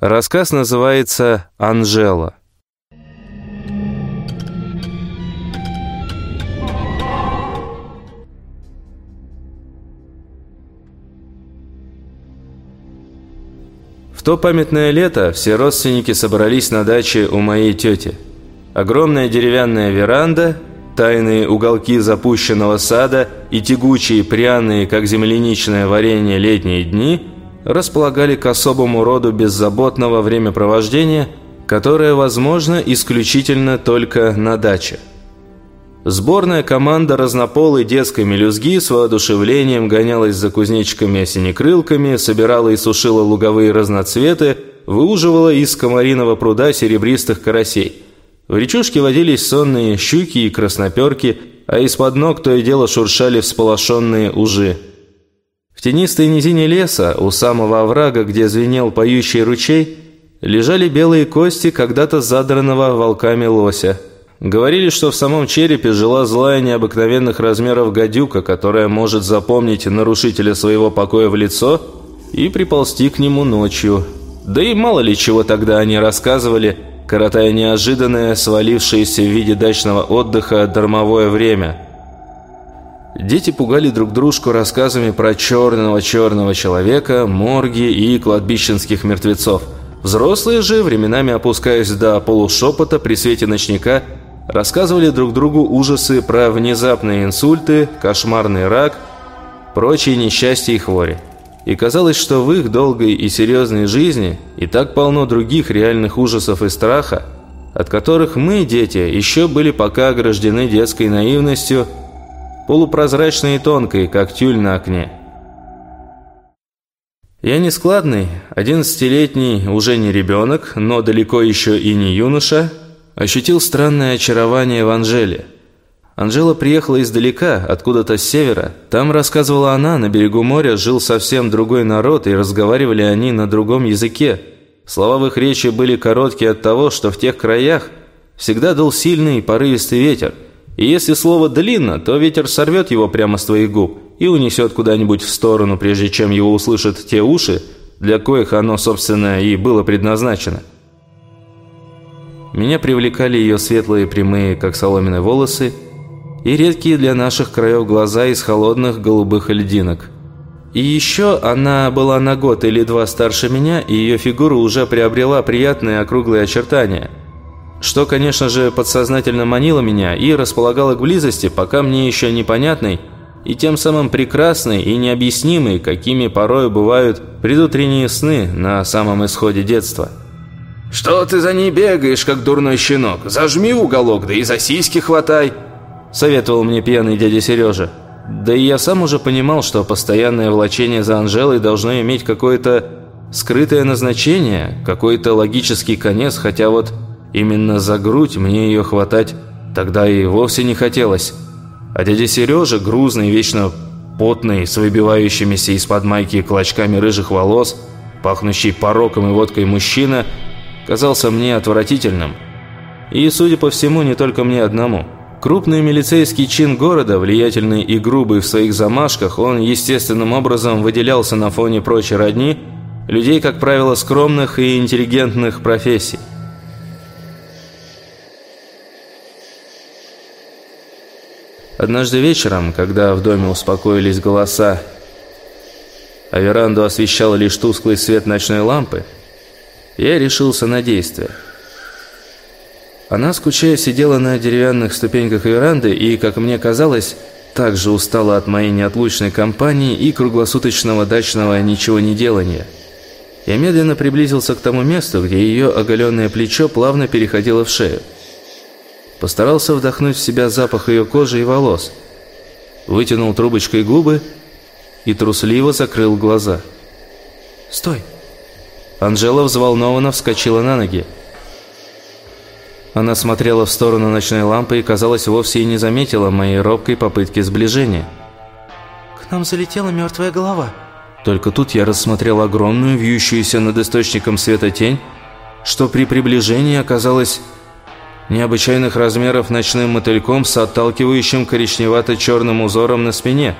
Рассказ называется «Анжела». В то памятное лето все родственники собрались на даче у моей тети. Огромная деревянная веранда, тайные уголки запущенного сада и тягучие, пряные, как земляничное варенье, летние дни располагали к особому роду беззаботного времяпровождения, которое возможно исключительно только на даче. Сборная команда разнополой детской мелюзги с воодушевлением гонялась за кузнечиками-осенекрылками, собирала и сушила луговые разноцветы, выуживала из комариного пруда серебристых карасей. В речушке водились сонные щуки и красноперки, а из-под ног то и дело шуршали всполошенные ужи. В тенистой низине леса, у самого оврага, где звенел поющий ручей, лежали белые кости когда-то задранного волками лося – Говорили, что в самом черепе жила злая необыкновенных размеров гадюка, которая может запомнить нарушителя своего покоя в лицо и приползти к нему ночью. Да и мало ли чего тогда они рассказывали, коротая неожиданное, свалившееся в виде дачного отдыха дармовое время. Дети пугали друг дружку рассказами про черного-черного человека, морги и кладбищенских мертвецов. Взрослые же, временами опускаясь до полушепота при свете ночника, рассказывали друг другу ужасы про внезапные инсульты, кошмарный рак, прочие несчастья и хвори. И казалось, что в их долгой и серьезной жизни и так полно других реальных ужасов и страха, от которых мы, дети, еще были пока ограждены детской наивностью, полупрозрачной и тонкой, как тюль на окне. Я нескладный, одиннадцатилетний, уже не ребенок, но далеко еще и не юноша – ощутил странное очарование в Анжеле. Анжела приехала издалека, откуда-то с севера. Там, рассказывала она, на берегу моря жил совсем другой народ, и разговаривали они на другом языке. Слова в их речи были короткие от того, что в тех краях всегда дул сильный порывистый ветер. И если слово «длинно», то ветер сорвет его прямо с твоих губ и унесет куда-нибудь в сторону, прежде чем его услышат те уши, для коих оно, собственно, и было предназначено. Меня привлекали ее светлые прямые, как соломенные волосы, и редкие для наших краев глаза из холодных голубых льдинок. И еще она была на год или два старше меня, и ее фигура уже приобрела приятные округлые очертания. Что, конечно же, подсознательно манило меня и располагало к близости, пока мне еще непонятной и тем самым прекрасной и необъяснимой, какими порою бывают предутренние сны на самом исходе детства. «Что ты за ней бегаешь, как дурной щенок? Зажми уголок, да и за сиськи хватай!» Советовал мне пьяный дядя Сережа. Да и я сам уже понимал, что постоянное влачение за Анжелой должно иметь какое-то скрытое назначение, какой-то логический конец, хотя вот именно за грудь мне ее хватать тогда и вовсе не хотелось. А дядя Сережа, грузный, вечно потный, с выбивающимися из-под майки клочками рыжих волос, пахнущий пороком и водкой мужчина – казался мне отвратительным. И, судя по всему, не только мне одному. Крупный милицейский чин города, влиятельный и грубый в своих замашках, он естественным образом выделялся на фоне прочей родни, людей, как правило, скромных и интеллигентных профессий. Однажды вечером, когда в доме успокоились голоса, а веранду освещал лишь тусклый свет ночной лампы, я решился на действие. Она, скучая, сидела на деревянных ступеньках веранды и, как мне казалось, также устала от моей неотлучной компании и круглосуточного дачного ничего не делания. Я медленно приблизился к тому месту, где ее оголенное плечо плавно переходило в шею. Постарался вдохнуть в себя запах ее кожи и волос. Вытянул трубочкой губы и трусливо закрыл глаза. «Стой!» Анжела взволнованно вскочила на ноги. Она смотрела в сторону ночной лампы и, казалось, вовсе и не заметила моей робкой попытки сближения. «К нам залетела мертвая голова». Только тут я рассмотрел огромную, вьющуюся над источником света тень, что при приближении оказалась необычайных размеров ночным мотыльком с отталкивающим коричневато-черным узором на спине,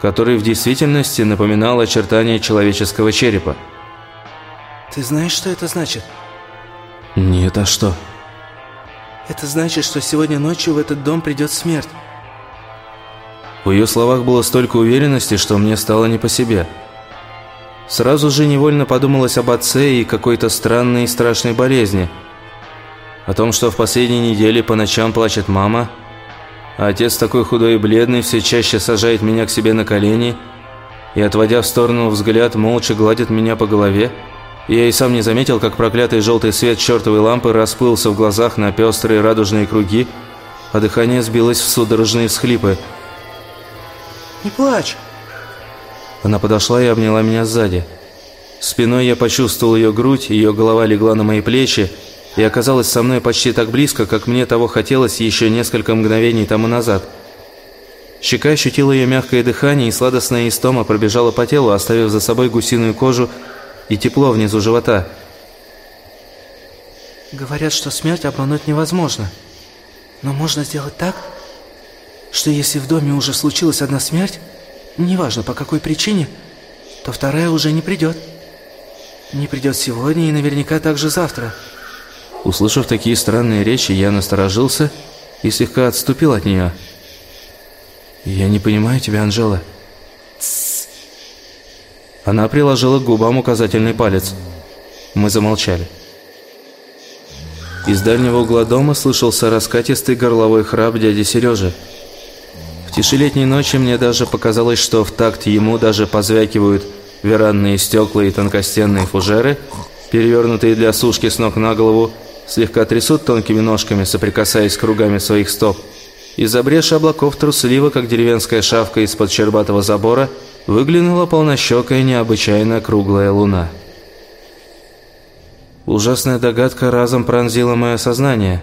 который в действительности напоминал очертания человеческого черепа. Ты знаешь, что это значит? Нет, а что? Это значит, что сегодня ночью в этот дом придет смерть. В ее словах было столько уверенности, что мне стало не по себе. Сразу же невольно подумалось об отце и какой-то странной и страшной болезни. О том, что в последние недели по ночам плачет мама, а отец такой худой и бледный все чаще сажает меня к себе на колени и, отводя в сторону взгляд, молча гладит меня по голове. Я и сам не заметил, как проклятый желтый свет чертовой лампы расплылся в глазах на пестрые радужные круги, а дыхание сбилось в судорожные всхлипы. «Не плачь!» Она подошла и обняла меня сзади. Спиной я почувствовал ее грудь, ее голова легла на мои плечи и оказалась со мной почти так близко, как мне того хотелось еще несколько мгновений тому назад. Щека ощутила ее мягкое дыхание, и сладостная истома пробежала по телу, оставив за собой гусиную кожу и тепло внизу живота. Говорят, что смерть обмануть невозможно. Но можно сделать так, что если в доме уже случилась одна смерть, неважно по какой причине, то вторая уже не придет. Не придет сегодня и наверняка также завтра. Услышав такие странные речи, я насторожился и слегка отступил от нее. «Я не понимаю тебя, Анжела». Она приложила к губам указательный палец. Мы замолчали. Из дальнего угла дома слышался раскатистый горловой храп дяди Сережи. В тиши летней ночи мне даже показалось, что в такт ему даже позвякивают веранные стекла и тонкостенные фужеры, перевернутые для сушки с ног на голову, слегка трясут тонкими ножками, соприкасаясь кругами своих стоп. Из-за бреши облаков трусливо, как деревенская шавка из-под щербатого забора, выглянула полнощекая необычайно круглая луна. Ужасная догадка разом пронзила мое сознание.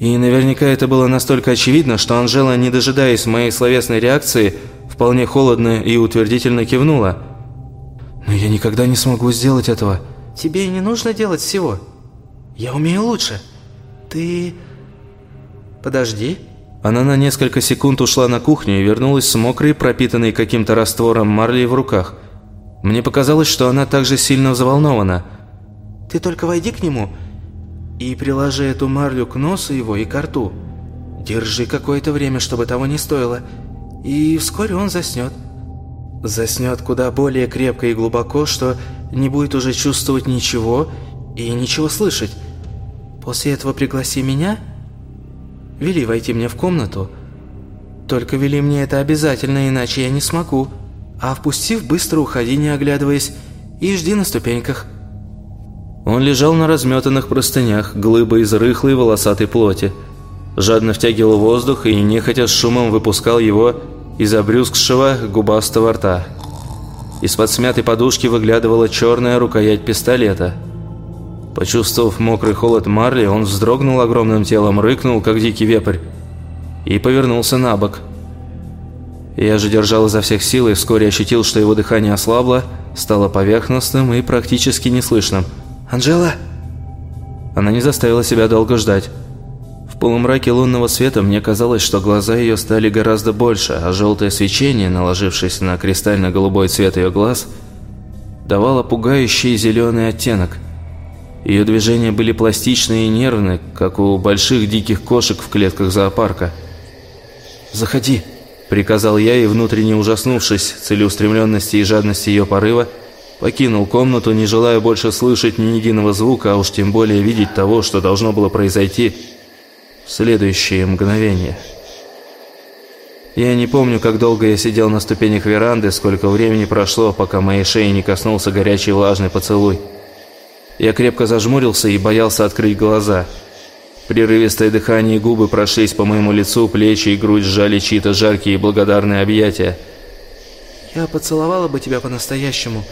И наверняка это было настолько очевидно, что Анжела, не дожидаясь моей словесной реакции, вполне холодно и утвердительно кивнула. «Но я никогда не смогу сделать этого». Тебе не нужно делать всего. Я умею лучше. Ты... Подожди. Она на несколько секунд ушла на кухню и вернулась с мокрой, пропитанной каким-то раствором марли в руках. Мне показалось, что она также сильно взволнована. Ты только войди к нему и приложи эту марлю к носу его и к рту. Держи какое-то время, чтобы того не стоило, и вскоре он заснет. Заснет куда более крепко и глубоко, что не будет уже чувствовать ничего и ничего слышать. После этого пригласи меня Вели войти мне в комнату. Только вели мне это обязательно, иначе я не смогу. А впустив, быстро уходи, не оглядываясь, и жди на ступеньках». Он лежал на разметанных простынях, глыба из рыхлой волосатой плоти. Жадно втягивал воздух и нехотя с шумом выпускал его из обрюзгшего губастого рта. Из-под смятой подушки выглядывала черная рукоять пистолета – Почувствовав мокрый холод марли, он вздрогнул огромным телом, рыкнул, как дикий вепрь, и повернулся на бок. Я же держал изо всех сил и вскоре ощутил, что его дыхание ослабло, стало поверхностным и практически неслышным. «Анжела!» Она не заставила себя долго ждать. В полумраке лунного света мне казалось, что глаза ее стали гораздо больше, а желтое свечение, наложившись на кристально-голубой цвет ее глаз, давало пугающий зеленый оттенок – ее движения были пластичные и нервные, как у больших диких кошек в клетках зоопарка. «Заходи», – приказал я и, внутренне ужаснувшись целеустремленности и жадности ее порыва, покинул комнату, не желая больше слышать ни единого звука, а уж тем более видеть того, что должно было произойти в следующее мгновение. Я не помню, как долго я сидел на ступенях веранды, сколько времени прошло, пока моей шеи не коснулся горячий влажный поцелуй. Я крепко зажмурился и боялся открыть глаза. Прерывистое дыхание и губы прошлись по моему лицу, плечи и грудь сжали чьи-то жаркие и благодарные объятия. «Я поцеловала бы тебя по-настоящему,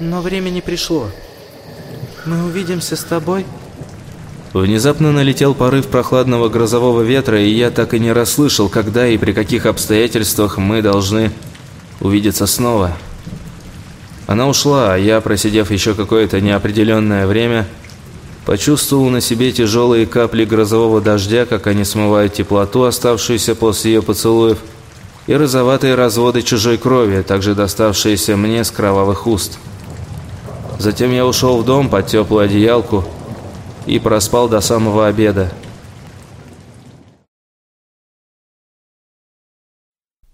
но время не пришло. Мы увидимся с тобой». Внезапно налетел порыв прохладного грозового ветра, и я так и не расслышал, когда и при каких обстоятельствах мы должны увидеться снова. Она ушла, а я, просидев еще какое-то неопределенное время, почувствовал на себе тяжелые капли грозового дождя, как они смывают теплоту, оставшуюся после ее поцелуев, и розоватые разводы чужой крови, также доставшиеся мне с кровавых уст. Затем я ушел в дом под теплую одеялку и проспал до самого обеда.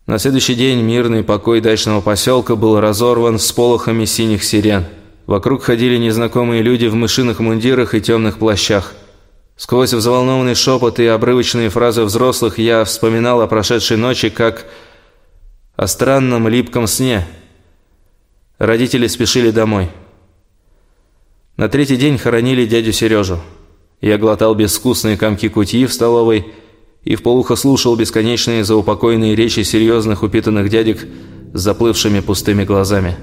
На следующий день мирный покой дачного поселка был разорван с полохами синих сирен. Вокруг ходили незнакомые люди в мышиных мундирах и темных плащах. Сквозь взволнованный шепот и обрывочные фразы взрослых я вспоминал о прошедшей ночи как о странном липком сне. Родители спешили домой. На третий день хоронили дядю Сережу. Я глотал безвкусные комки кутьи в столовой и вполуха слушал бесконечные заупокойные речи серьезных упитанных дядек с заплывшими пустыми глазами.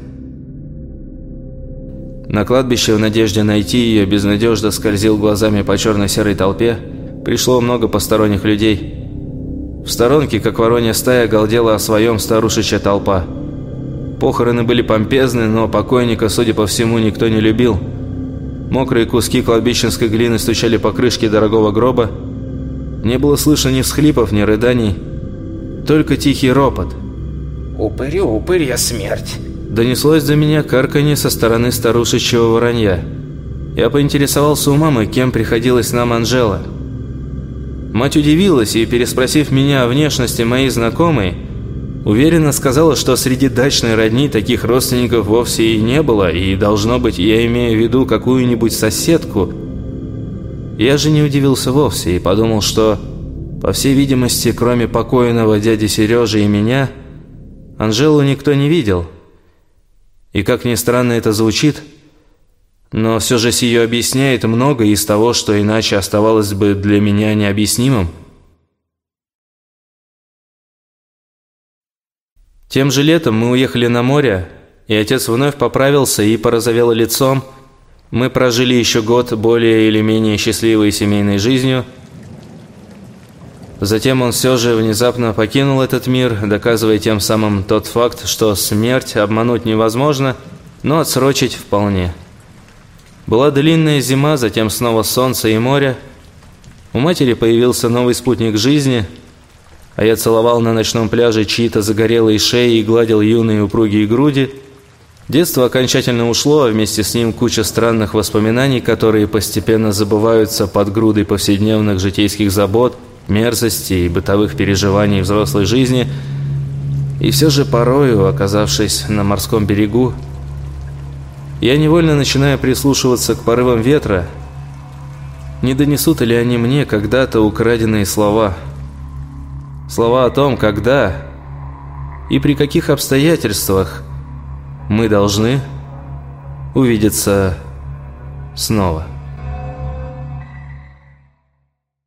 На кладбище в надежде найти ее безнадежно скользил глазами по черно-серой толпе. Пришло много посторонних людей. В сторонке, как воронья стая, галдела о своем старушечья толпа. Похороны были помпезны, но покойника, судя по всему, никто не любил. Мокрые куски кладбищенской глины стучали по крышке дорогого гроба, не было слышно ни всхлипов, ни рыданий, только тихий ропот. «Упырю, упырья смерть!» Донеслось до меня карканье со стороны старушечьего воронья. Я поинтересовался у мамы, кем приходилась нам Анжела. Мать удивилась и, переспросив меня о внешности моей знакомой, уверенно сказала, что среди дачной родни таких родственников вовсе и не было, и, должно быть, я имею в виду какую-нибудь соседку – я же не удивился вовсе и подумал, что, по всей видимости, кроме покойного дяди Сережи и меня, Анжелу никто не видел. И как ни странно это звучит, но все же сие объясняет много из того, что иначе оставалось бы для меня необъяснимым. Тем же летом мы уехали на море, и отец вновь поправился и порозовел лицом, мы прожили еще год более или менее счастливой семейной жизнью. Затем он все же внезапно покинул этот мир, доказывая тем самым тот факт, что смерть обмануть невозможно, но отсрочить вполне. Была длинная зима, затем снова солнце и море. У матери появился новый спутник жизни, а я целовал на ночном пляже чьи-то загорелые шеи и гладил юные упругие груди – Детство окончательно ушло, а вместе с ним куча странных воспоминаний, которые постепенно забываются под грудой повседневных житейских забот, мерзостей и бытовых переживаний взрослой жизни. И все же порою, оказавшись на морском берегу, я невольно начинаю прислушиваться к порывам ветра. Не донесут ли они мне когда-то украденные слова? Слова о том, когда и при каких обстоятельствах – мы должны увидеться снова.